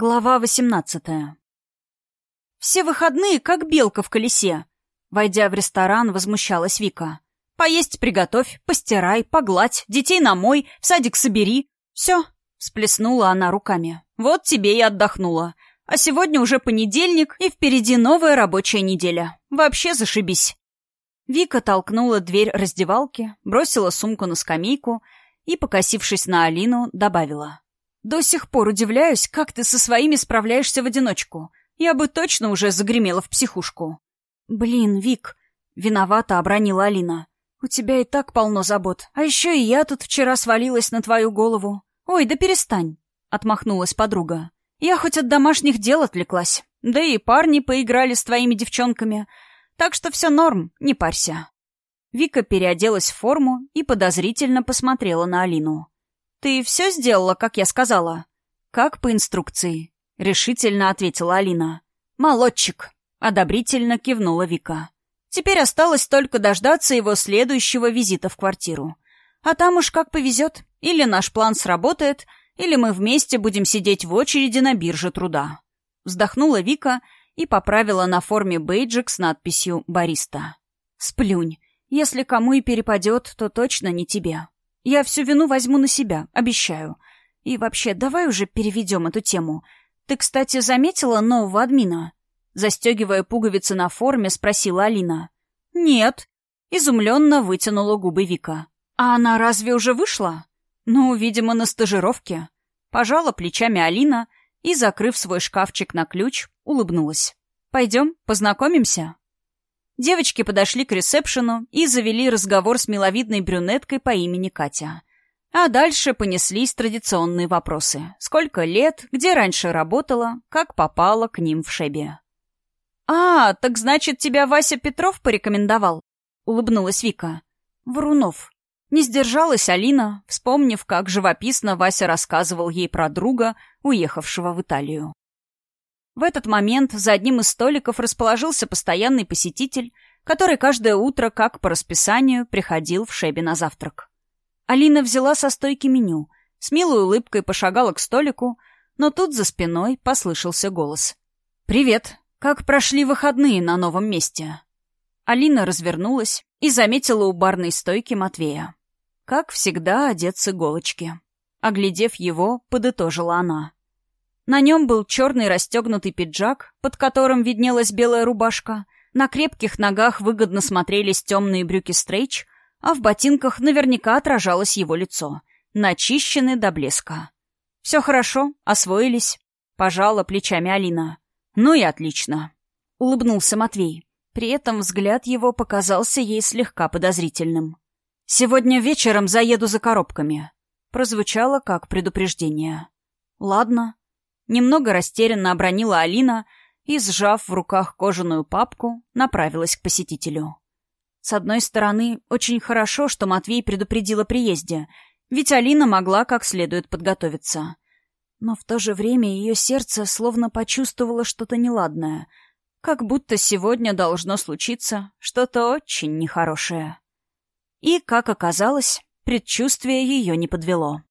Глава восемнадцатая. «Все выходные, как белка в колесе!» Войдя в ресторан, возмущалась Вика. «Поесть приготовь, постирай, погладь, детей намой, в садик собери. Все!» — всплеснула она руками. «Вот тебе и отдохнула. А сегодня уже понедельник, и впереди новая рабочая неделя. Вообще зашибись!» Вика толкнула дверь раздевалки, бросила сумку на скамейку и, покосившись на Алину, добавила. До сих пор удивляюсь, как ты со своими справляешься в одиночку. Я бы точно уже загремела в психушку. Блин, Вик, виновата обронила Алина. У тебя и так полно забот. А еще и я тут вчера свалилась на твою голову. Ой, да перестань, отмахнулась подруга. Я хоть от домашних дел отвлеклась. Да и парни поиграли с твоими девчонками. Так что все норм, не парься. Вика переоделась в форму и подозрительно посмотрела на Алину. «Ты все сделала, как я сказала?» «Как по инструкции», — решительно ответила Алина. «Молодчик», — одобрительно кивнула Вика. «Теперь осталось только дождаться его следующего визита в квартиру. А там уж как повезет. Или наш план сработает, или мы вместе будем сидеть в очереди на бирже труда». Вздохнула Вика и поправила на форме бейджик с надписью «Бариста». «Сплюнь. Если кому и перепадет, то точно не тебе». Я всю вину возьму на себя, обещаю. И вообще, давай уже переведем эту тему. Ты, кстати, заметила нового админа?» Застегивая пуговицы на форме, спросила Алина. «Нет». Изумленно вытянула губы Вика. «А она разве уже вышла?» «Ну, видимо, на стажировке». Пожала плечами Алина и, закрыв свой шкафчик на ключ, улыбнулась. «Пойдем, познакомимся?» Девочки подошли к ресепшену и завели разговор с миловидной брюнеткой по имени Катя. А дальше понеслись традиционные вопросы. Сколько лет, где раньше работала, как попала к ним в Шебе. «А, так значит, тебя Вася Петров порекомендовал?» — улыбнулась Вика. «Врунов». Не сдержалась Алина, вспомнив, как живописно Вася рассказывал ей про друга, уехавшего в Италию. В этот момент за одним из столиков расположился постоянный посетитель, который каждое утро, как по расписанию, приходил в Шебе на завтрак. Алина взяла со стойки меню, с милой улыбкой пошагала к столику, но тут за спиной послышался голос. «Привет! Как прошли выходные на новом месте?» Алина развернулась и заметила у барной стойки Матвея. Как всегда, одет с иголочки. Оглядев его, подытожила она. На нем был черный расстегнутый пиджак, под которым виднелась белая рубашка. На крепких ногах выгодно смотрелись темные брюки стрейч, а в ботинках наверняка отражалось его лицо. Начищены до блеска. «Все хорошо, освоились», — пожала плечами Алина. «Ну и отлично», — улыбнулся Матвей. При этом взгляд его показался ей слегка подозрительным. «Сегодня вечером заеду за коробками», — прозвучало как предупреждение. «Ладно», Немного растерянно обронила Алина и, сжав в руках кожаную папку, направилась к посетителю. С одной стороны, очень хорошо, что Матвей предупредил о приезде, ведь Алина могла как следует подготовиться. Но в то же время ее сердце словно почувствовало что-то неладное, как будто сегодня должно случиться что-то очень нехорошее. И, как оказалось, предчувствие ее не подвело.